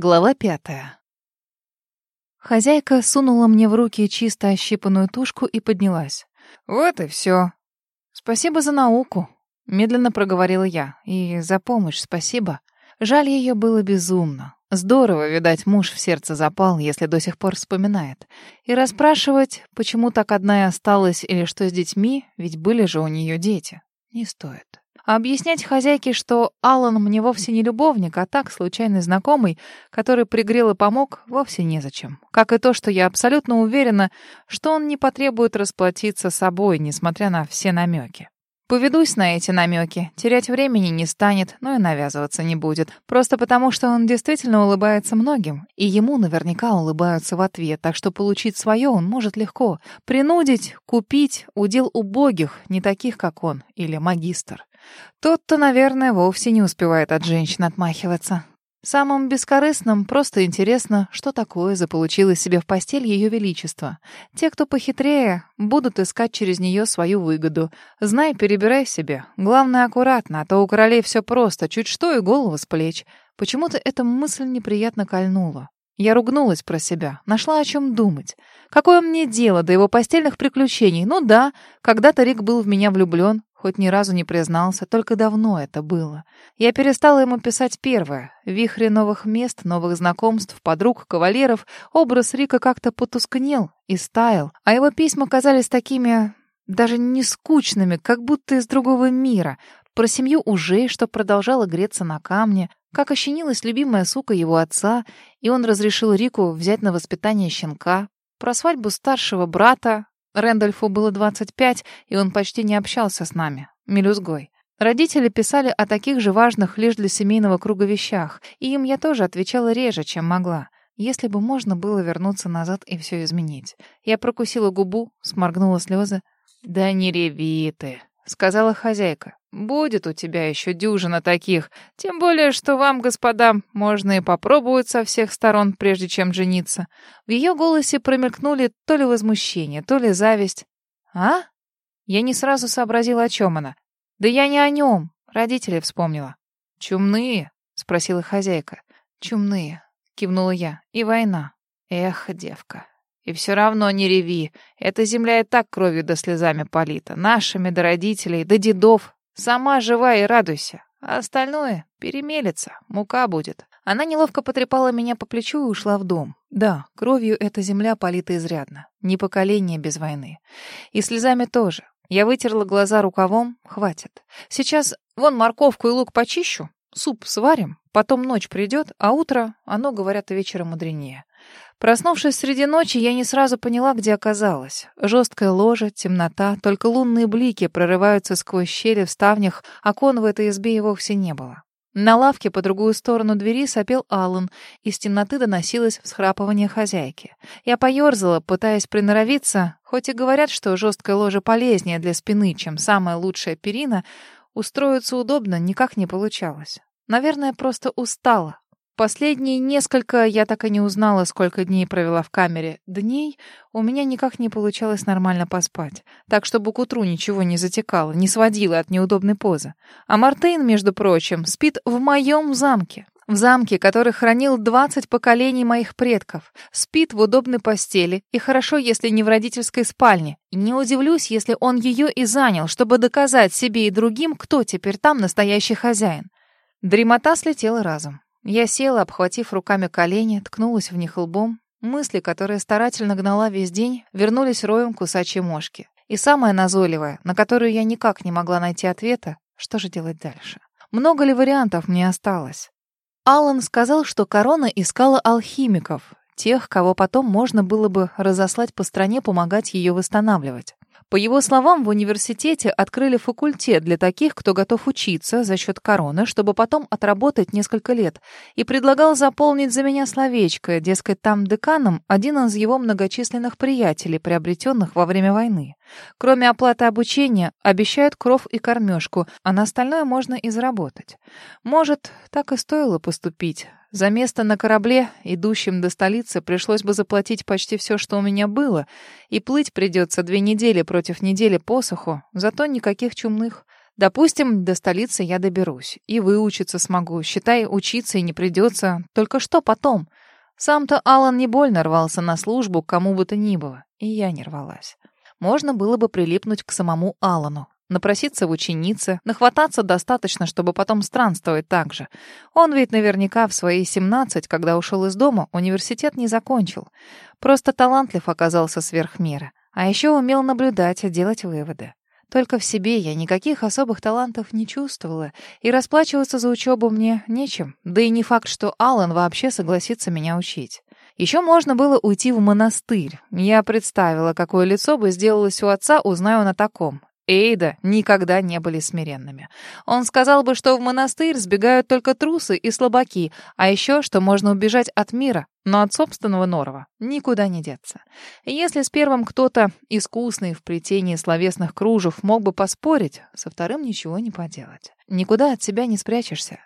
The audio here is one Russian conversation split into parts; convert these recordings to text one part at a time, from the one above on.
Глава пятая. Хозяйка сунула мне в руки чисто ощипанную тушку и поднялась. «Вот и все. Спасибо за науку», — медленно проговорила я. «И за помощь спасибо. Жаль ее было безумно. Здорово, видать, муж в сердце запал, если до сих пор вспоминает. И расспрашивать, почему так одна и осталась или что с детьми, ведь были же у нее дети, не стоит. А объяснять хозяйке, что Алан мне вовсе не любовник, а так, случайный знакомый, который пригрел и помог, вовсе незачем. Как и то, что я абсолютно уверена, что он не потребует расплатиться собой, несмотря на все намеки. Поведусь на эти намеки, терять времени не станет, но и навязываться не будет. Просто потому, что он действительно улыбается многим, и ему наверняка улыбаются в ответ, так что получить свое он может легко. Принудить, купить — удел убогих, не таких, как он, или магистр. Тот-то, наверное, вовсе не успевает от женщин отмахиваться. Самым бескорыстным просто интересно, что такое заполучило себе в постель Ее Величество. Те, кто похитрее, будут искать через нее свою выгоду. Знай, перебирай себе. Главное, аккуратно, а то у королей все просто, чуть что и голову с плеч. Почему-то эта мысль неприятно кольнула. Я ругнулась про себя, нашла о чем думать. Какое мне дело до его постельных приключений? Ну да, когда-то Рик был в меня влюблен, хоть ни разу не признался, только давно это было. Я перестала ему писать первое. В вихре новых мест, новых знакомств, подруг, кавалеров образ Рика как-то потускнел и стаял, а его письма казались такими даже не скучными, как будто из другого мира. Про семью ужей, что продолжала греться на камне, как ощенилась любимая сука его отца, и он разрешил Рику взять на воспитание щенка. Про свадьбу старшего брата. Рэндольфу было 25, и он почти не общался с нами, мелюзгой. Родители писали о таких же важных лишь для семейного круга вещах, и им я тоже отвечала реже, чем могла. Если бы можно было вернуться назад и все изменить. Я прокусила губу, сморгнула слезы. «Да не реви ты», — сказала хозяйка. Будет у тебя еще дюжина таких, тем более, что вам, господа, можно и попробовать со всех сторон, прежде чем жениться. В ее голосе промелькнули то ли возмущение, то ли зависть. А? Я не сразу сообразила, о чем она. Да я не о нем, родители вспомнила. Чумные? спросила хозяйка. Чумные, кивнула я. И война. Эх, девка, и все равно не реви. Эта земля и так кровью да слезами полита. Нашими до родителей, до дедов, Сама жива и радуйся. А остальное перемелется, мука будет. Она неловко потрепала меня по плечу и ушла в дом. Да, кровью эта земля полита изрядно. Не поколение без войны. И слезами тоже. Я вытерла глаза рукавом. Хватит. Сейчас вон морковку и лук почищу, суп сварим, потом ночь придет, а утро, оно, говорят, вечером мудренее. Проснувшись среди ночи, я не сразу поняла, где оказалась. Жесткая ложа, темнота, только лунные блики прорываются сквозь щели в ставнях, окон в этой избе и вовсе не было. На лавке по другую сторону двери сопел Аллан, из темноты доносилось всхрапывание хозяйки. Я поёрзала, пытаясь приноровиться, хоть и говорят, что жесткая ложа полезнее для спины, чем самая лучшая перина, устроиться удобно никак не получалось. Наверное, просто устала, Последние несколько, я так и не узнала, сколько дней провела в камере, дней у меня никак не получалось нормально поспать, так чтобы к утру ничего не затекало, не сводило от неудобной позы. А Мартейн, между прочим, спит в моем замке. В замке, который хранил 20 поколений моих предков. Спит в удобной постели, и хорошо, если не в родительской спальне. Не удивлюсь, если он ее и занял, чтобы доказать себе и другим, кто теперь там настоящий хозяин. Дремота слетела разом. Я села, обхватив руками колени, ткнулась в них лбом. Мысли, которые старательно гнала весь день, вернулись роем кусачей мошки. И самое назойливое, на которую я никак не могла найти ответа, что же делать дальше? Много ли вариантов мне осталось? Аллан сказал, что корона искала алхимиков, тех, кого потом можно было бы разослать по стране помогать ее восстанавливать. По его словам, в университете открыли факультет для таких, кто готов учиться за счет короны, чтобы потом отработать несколько лет, и предлагал заполнить за меня словечко, дескать, там деканом один из его многочисленных приятелей, приобретенных во время войны. Кроме оплаты обучения, обещают кров и кормежку, а на остальное можно и заработать. Может, так и стоило поступить. За место на корабле, идущем до столицы, пришлось бы заплатить почти все, что у меня было, и плыть придется две недели против недели посуху, зато никаких чумных. Допустим, до столицы я доберусь. И выучиться смогу. Считай, учиться и не придется. Только что потом? Сам-то Алан не больно рвался на службу кому бы то ни было. И я не рвалась. Можно было бы прилипнуть к самому Алану. Напроситься в ученицы, нахвататься достаточно, чтобы потом странствовать так же. Он ведь наверняка в свои 17, когда ушел из дома, университет не закончил. Просто талантлив оказался сверх меры. А еще умел наблюдать и делать выводы. Только в себе я никаких особых талантов не чувствовала, и расплачиваться за учебу мне нечем. Да и не факт, что Алан вообще согласится меня учить. Еще можно было уйти в монастырь. Я представила, какое лицо бы сделалось у отца, узнаю на таком. Эйда никогда не были смиренными. Он сказал бы, что в монастырь сбегают только трусы и слабаки, а еще, что можно убежать от мира, но от собственного норова никуда не деться. Если с первым кто-то искусный в плетении словесных кружев мог бы поспорить, со вторым ничего не поделать. Никуда от себя не спрячешься.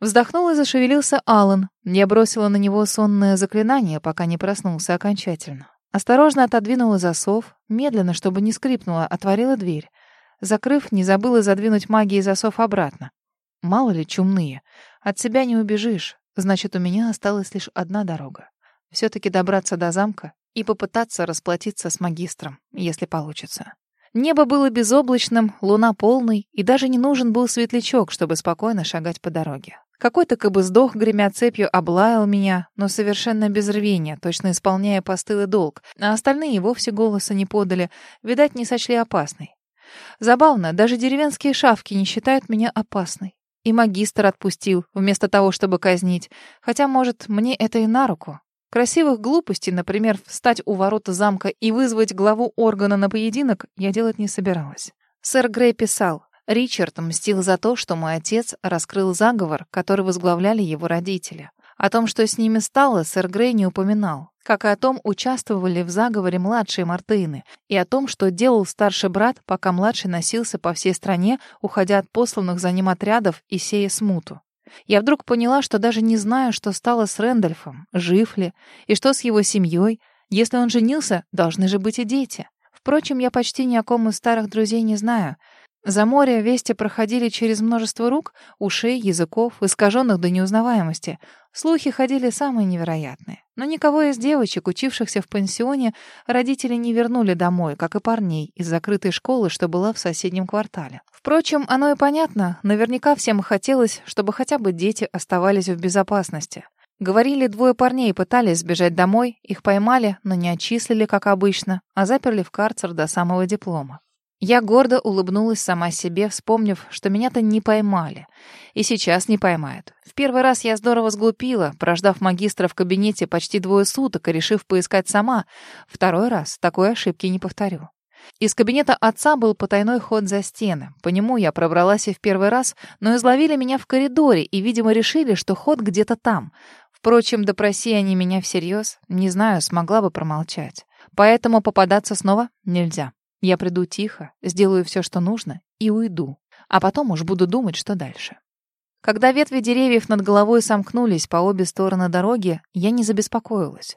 Вздохнул и зашевелился Алан. Я бросила на него сонное заклинание, пока не проснулся окончательно. Осторожно отодвинула засов, медленно, чтобы не скрипнула, отворила дверь. Закрыв, не забыла задвинуть магией засов обратно. Мало ли чумные. От себя не убежишь. Значит, у меня осталась лишь одна дорога. Все-таки добраться до замка и попытаться расплатиться с магистром, если получится. Небо было безоблачным, луна полной, и даже не нужен был светлячок, чтобы спокойно шагать по дороге. Какой-то кабыздох, гремя цепью, облаял меня, но совершенно без рвения, точно исполняя постылый долг, а остальные вовсе голоса не подали, видать, не сочли опасной. Забавно, даже деревенские шавки не считают меня опасной. И магистр отпустил, вместо того, чтобы казнить. Хотя, может, мне это и на руку. Красивых глупостей, например, встать у ворота замка и вызвать главу органа на поединок, я делать не собиралась. Сэр Грей писал, Ричард мстил за то, что мой отец раскрыл заговор, который возглавляли его родители. О том, что с ними стало, сэр Грей не упоминал. Как и о том, участвовали в заговоре младшие Мартыны, и о том, что делал старший брат, пока младший носился по всей стране, уходя от посланных за ним отрядов и сея смуту. Я вдруг поняла, что даже не знаю, что стало с Рэндольфом, жив ли, и что с его семьей. Если он женился, должны же быть и дети. Впрочем, я почти ни о ком из старых друзей не знаю — за море вести проходили через множество рук, ушей, языков, искаженных до неузнаваемости. Слухи ходили самые невероятные. Но никого из девочек, учившихся в пансионе, родители не вернули домой, как и парней, из закрытой школы, что была в соседнем квартале. Впрочем, оно и понятно. Наверняка всем хотелось, чтобы хотя бы дети оставались в безопасности. Говорили, двое парней пытались сбежать домой, их поймали, но не отчислили, как обычно, а заперли в карцер до самого диплома. Я гордо улыбнулась сама себе, вспомнив, что меня-то не поймали. И сейчас не поймают. В первый раз я здорово сглупила, прождав магистра в кабинете почти двое суток и решив поискать сама. Второй раз такой ошибки не повторю. Из кабинета отца был потайной ход за стены. По нему я пробралась и в первый раз, но изловили меня в коридоре и, видимо, решили, что ход где-то там. Впрочем, допроси они меня всерьез, не знаю, смогла бы промолчать. Поэтому попадаться снова нельзя. Я приду тихо, сделаю все, что нужно, и уйду. А потом уж буду думать, что дальше. Когда ветви деревьев над головой сомкнулись по обе стороны дороги, я не забеспокоилась.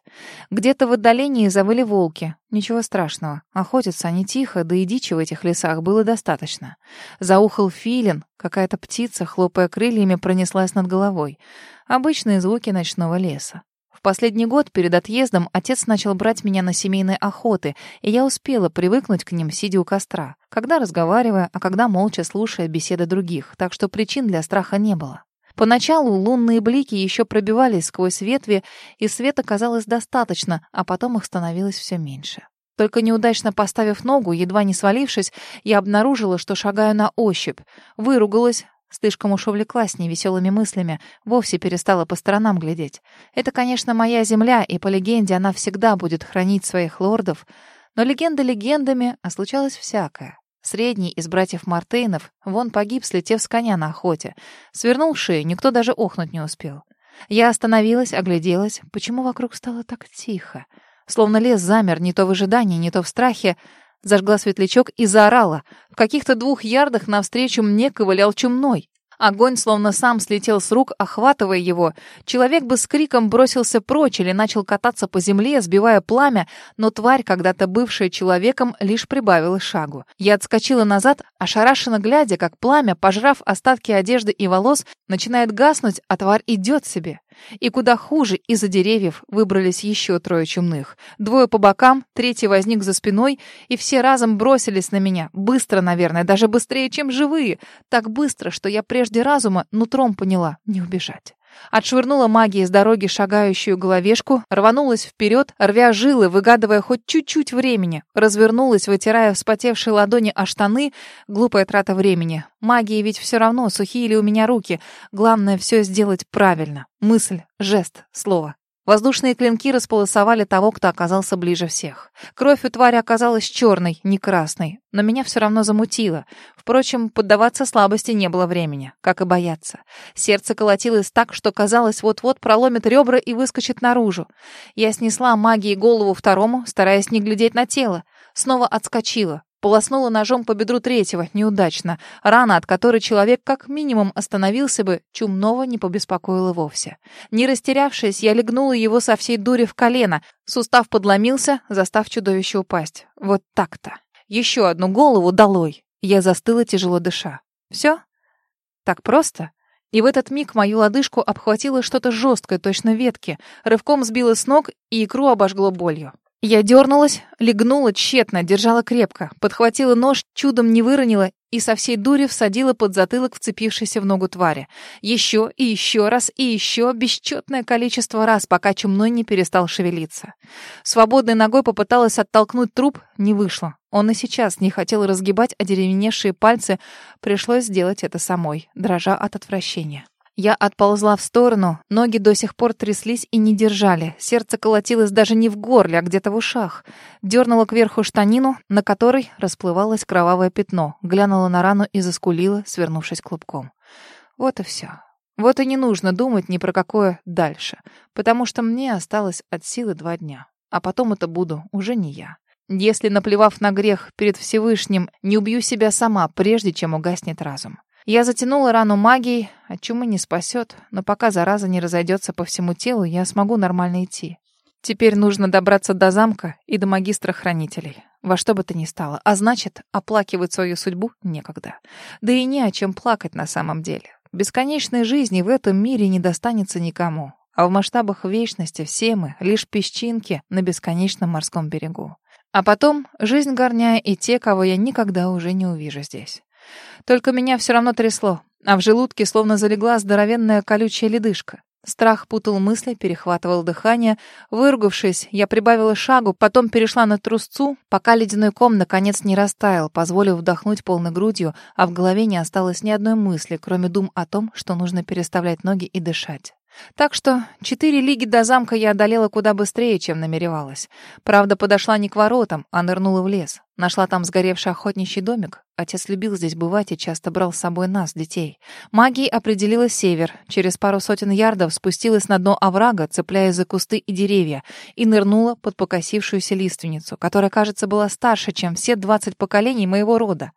Где-то в отдалении завыли волки. Ничего страшного. Охотятся они тихо, да и дичи в этих лесах было достаточно. Заухал филин, какая-то птица, хлопая крыльями, пронеслась над головой. Обычные звуки ночного леса последний год перед отъездом отец начал брать меня на семейные охоты, и я успела привыкнуть к ним, сидя у костра, когда разговаривая, а когда молча слушая беседы других, так что причин для страха не было. Поначалу лунные блики еще пробивались сквозь ветви, и света казалось достаточно, а потом их становилось все меньше. Только неудачно поставив ногу, едва не свалившись, я обнаружила, что шагаю на ощупь. Выругалась, Слишком уж увлеклась невеселыми мыслями, вовсе перестала по сторонам глядеть. Это, конечно, моя земля, и по легенде она всегда будет хранить своих лордов. Но легенды легендами, а случалось всякое. Средний из братьев Мартейнов вон погиб, слетев с коня на охоте. Свернул шею, никто даже охнуть не успел. Я остановилась, огляделась. Почему вокруг стало так тихо? Словно лес замер, не то в ожидании, не то в страхе. Зажгла светлячок и заорала. В каких-то двух ярдах навстречу мне ковылял чумной. Огонь словно сам слетел с рук, охватывая его. Человек бы с криком бросился прочь или начал кататься по земле, сбивая пламя, но тварь, когда-то бывшая человеком, лишь прибавила шагу. Я отскочила назад, ошарашенно глядя, как пламя, пожрав остатки одежды и волос, начинает гаснуть, а тварь идет себе. И куда хуже, из-за деревьев выбрались еще трое чумных. Двое по бокам, третий возник за спиной, и все разом бросились на меня. Быстро, наверное, даже быстрее, чем живые. Так быстро, что я прежде разума нутром поняла — не убежать. Отшвырнула магией с дороги шагающую головешку, рванулась вперед, рвя жилы, выгадывая хоть чуть-чуть времени. Развернулась, вытирая вспотевшие ладони о штаны. Глупая трата времени. Магии ведь все равно, сухие ли у меня руки. Главное все сделать правильно. Мысль, жест, слово. Воздушные клинки располосовали того, кто оказался ближе всех. Кровь у твари оказалась черной, не красной, но меня все равно замутило. Впрочем, поддаваться слабости не было времени, как и бояться. Сердце колотилось так, что казалось, вот-вот проломит ребра и выскочит наружу. Я снесла магией голову второму, стараясь не глядеть на тело. Снова отскочила. Полоснула ножом по бедру третьего, неудачно. Рана, от которой человек как минимум остановился бы, чумного не побеспокоила вовсе. Не растерявшись, я легнула его со всей дури в колено. Сустав подломился, застав чудовище упасть. Вот так-то. Еще одну голову долой. Я застыла, тяжело дыша. Все? Так просто? И в этот миг мою лодыжку обхватило что-то жесткое, точно ветки. Рывком сбило с ног, и икру обожгло болью. Я дернулась, легнула тщетно, держала крепко, подхватила нож, чудом не выронила и со всей дури всадила под затылок вцепившейся в ногу твари. Еще и еще раз и еще бесчетное количество раз, пока чумной не перестал шевелиться. Свободной ногой попыталась оттолкнуть труп, не вышло. Он и сейчас не хотел разгибать одеревеневшие пальцы, пришлось сделать это самой, дрожа от отвращения. Я отползла в сторону, ноги до сих пор тряслись и не держали. Сердце колотилось даже не в горле, а где-то в ушах. Дернула кверху штанину, на которой расплывалось кровавое пятно. Глянула на рану и заскулила, свернувшись клубком. Вот и все. Вот и не нужно думать ни про какое дальше, потому что мне осталось от силы два дня. А потом это буду уже не я. Если, наплевав на грех перед Всевышним, не убью себя сама, прежде чем угаснет разум. Я затянула рану магией, от чумы не спасет, но пока зараза не разойдется по всему телу, я смогу нормально идти. Теперь нужно добраться до замка и до магистра-хранителей. Во что бы то ни стало. А значит, оплакивать свою судьбу некогда. Да и не о чем плакать на самом деле. Бесконечной жизни в этом мире не достанется никому. А в масштабах вечности все мы — лишь песчинки на бесконечном морском берегу. А потом жизнь горняя и те, кого я никогда уже не увижу здесь. Только меня все равно трясло, а в желудке словно залегла здоровенная колючая ледышка. Страх путал мысли, перехватывал дыхание. Выругавшись, я прибавила шагу, потом перешла на трусцу, пока ледяной ком наконец не растаял, позволив вдохнуть полной грудью, а в голове не осталось ни одной мысли, кроме дум о том, что нужно переставлять ноги и дышать. Так что четыре лиги до замка я одолела куда быстрее, чем намеревалась. Правда, подошла не к воротам, а нырнула в лес. Нашла там сгоревший охотничий домик. Отец любил здесь бывать и часто брал с собой нас, детей. Магией определила север. Через пару сотен ярдов спустилась на дно оврага, цепляясь за кусты и деревья, и нырнула под покосившуюся лиственницу, которая, кажется, была старше, чем все двадцать поколений моего рода.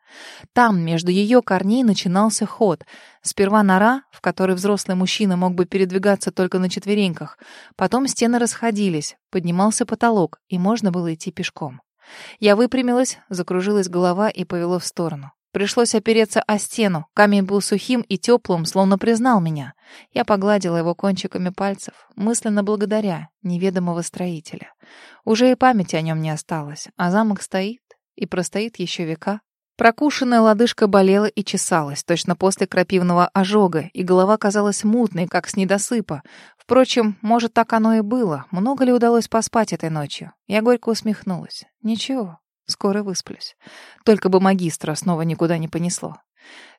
Там, между ее корней, начинался ход. Сперва нора, в которой взрослый мужчина мог бы передвигаться только на четвереньках. Потом стены расходились, поднимался потолок, и можно было идти пешком. Я выпрямилась, закружилась голова и повело в сторону. Пришлось опереться о стену. Камень был сухим и теплым, словно признал меня. Я погладила его кончиками пальцев, мысленно благодаря неведомого строителя. Уже и памяти о нем не осталось, а замок стоит и простоит еще века. Прокушенная лодыжка болела и чесалась, точно после крапивного ожога, и голова казалась мутной, как с недосыпа. Впрочем, может, так оно и было. Много ли удалось поспать этой ночью? Я горько усмехнулась. Ничего, скоро высплюсь. Только бы магистра снова никуда не понесло.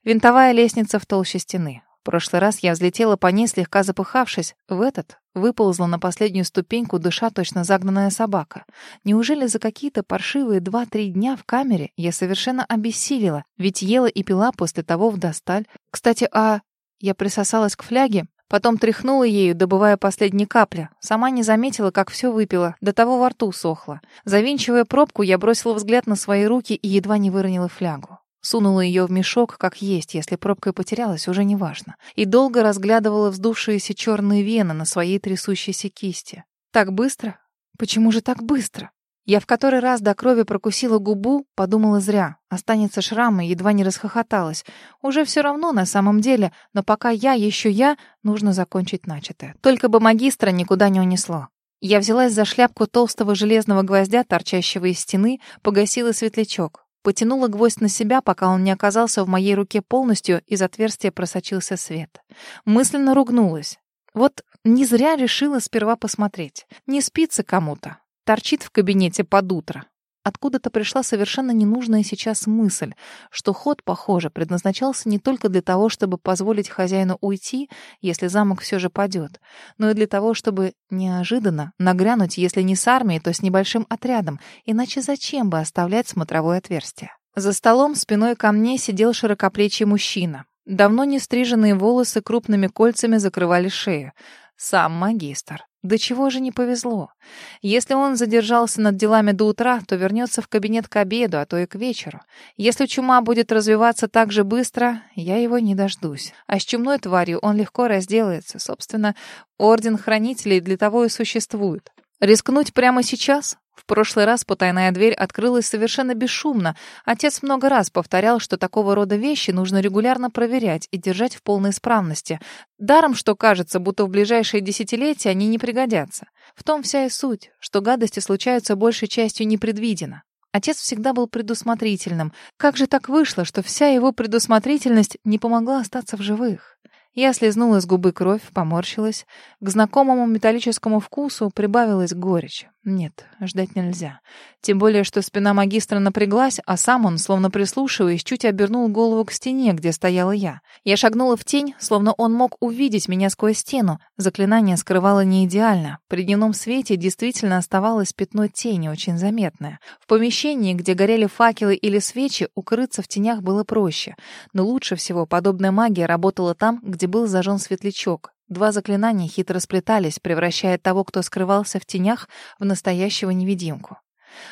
Винтовая лестница в толще стены прошлый раз я взлетела по ней, слегка запыхавшись. В этот выползла на последнюю ступеньку, дыша точно загнанная собака. Неужели за какие-то паршивые два-три дня в камере я совершенно обессилила? Ведь ела и пила после того вдосталь. Кстати, а... Я присосалась к фляге, Потом тряхнула ею, добывая последние капли. Сама не заметила, как все выпила. До того во рту сохло. Завинчивая пробку, я бросила взгляд на свои руки и едва не выронила флягу. Сунула ее в мешок, как есть, если пробка и потерялась, уже неважно, и долго разглядывала вздувшиеся черные вены на своей трясущейся кисти. Так быстро? Почему же так быстро? Я в который раз до крови прокусила губу, подумала зря. Останется шрам и едва не расхохоталась. Уже все равно на самом деле, но пока я еще я, нужно закончить начатое. Только бы магистра никуда не унесло. Я взялась за шляпку толстого железного гвоздя, торчащего из стены, погасила светлячок. Потянула гвоздь на себя, пока он не оказался в моей руке полностью, из отверстия просочился свет. Мысленно ругнулась. Вот не зря решила сперва посмотреть. Не спится кому-то. Торчит в кабинете под утро. Откуда-то пришла совершенно ненужная сейчас мысль, что ход, похоже, предназначался не только для того, чтобы позволить хозяину уйти, если замок все же падет, но и для того, чтобы неожиданно нагрянуть, если не с армией, то с небольшим отрядом, иначе зачем бы оставлять смотровое отверстие? За столом спиной ко мне сидел широкоплечий мужчина. Давно не стриженные волосы крупными кольцами закрывали шею. Сам магистр. До чего же не повезло? Если он задержался над делами до утра, то вернется в кабинет к обеду, а то и к вечеру. Если чума будет развиваться так же быстро, я его не дождусь. А с чумной тварью он легко разделается. Собственно, Орден Хранителей для того и существует. Рискнуть прямо сейчас? В прошлый раз потайная дверь открылась совершенно бесшумно. Отец много раз повторял, что такого рода вещи нужно регулярно проверять и держать в полной исправности. Даром, что кажется, будто в ближайшие десятилетия они не пригодятся. В том вся и суть, что гадости случаются большей частью непредвиденно. Отец всегда был предусмотрительным. Как же так вышло, что вся его предусмотрительность не помогла остаться в живых? Я слезнула с губы кровь, поморщилась. К знакомому металлическому вкусу прибавилась горечь. Нет, ждать нельзя. Тем более, что спина магистра напряглась, а сам он, словно прислушиваясь, чуть обернул голову к стене, где стояла я. Я шагнула в тень, словно он мог увидеть меня сквозь стену. Заклинание скрывало не идеально. При дневном свете действительно оставалось пятно тени, очень заметное. В помещении, где горели факелы или свечи, укрыться в тенях было проще. Но лучше всего подобная магия работала там, где был зажжен светлячок. Два заклинания хитро сплетались, превращая того, кто скрывался в тенях, в настоящего невидимку.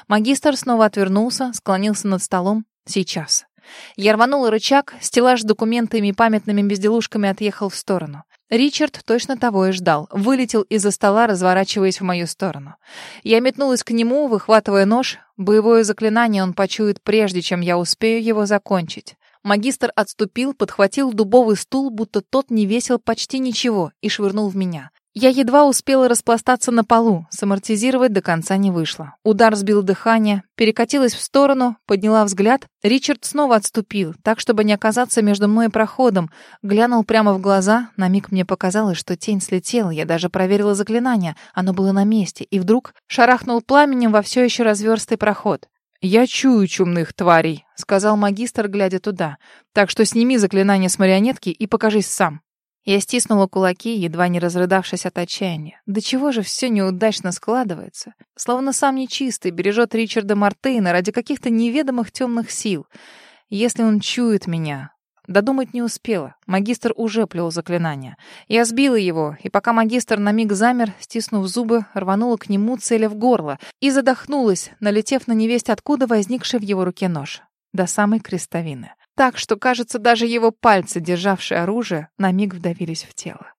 Магистр снова отвернулся, склонился над столом. Сейчас. Я рванула рычаг, стеллаж с документами и памятными безделушками отъехал в сторону. Ричард точно того и ждал. Вылетел из-за стола, разворачиваясь в мою сторону. Я метнулась к нему, выхватывая нож. Боевое заклинание он почует прежде, чем я успею его закончить. Магистр отступил, подхватил дубовый стул, будто тот не весил почти ничего, и швырнул в меня. Я едва успела распластаться на полу, самортизировать до конца не вышло. Удар сбил дыхание, перекатилась в сторону, подняла взгляд. Ричард снова отступил, так, чтобы не оказаться между мной и проходом. Глянул прямо в глаза, на миг мне показалось, что тень слетела, я даже проверила заклинание, оно было на месте, и вдруг шарахнул пламенем во все еще разверстый проход. «Я чую чумных тварей», — сказал магистр, глядя туда. «Так что сними заклинание с марионетки и покажись сам». Я стиснула кулаки, едва не разрыдавшись от отчаяния. Да чего же все неудачно складывается? Словно сам нечистый бережет Ричарда Мартейна ради каких-то неведомых темных сил. Если он чует меня, Додумать не успела. Магистр уже плел заклинание. Я сбила его, и пока магистр на миг замер, стиснув зубы, рванула к нему, целя в горло, и задохнулась, налетев на невесть откуда возникший в его руке нож. До самой крестовины. Так что, кажется, даже его пальцы, державшие оружие, на миг вдавились в тело.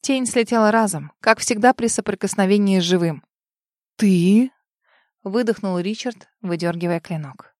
Тень слетела разом, как всегда при соприкосновении с живым. «Ты?» — выдохнул Ричард, выдергивая клинок.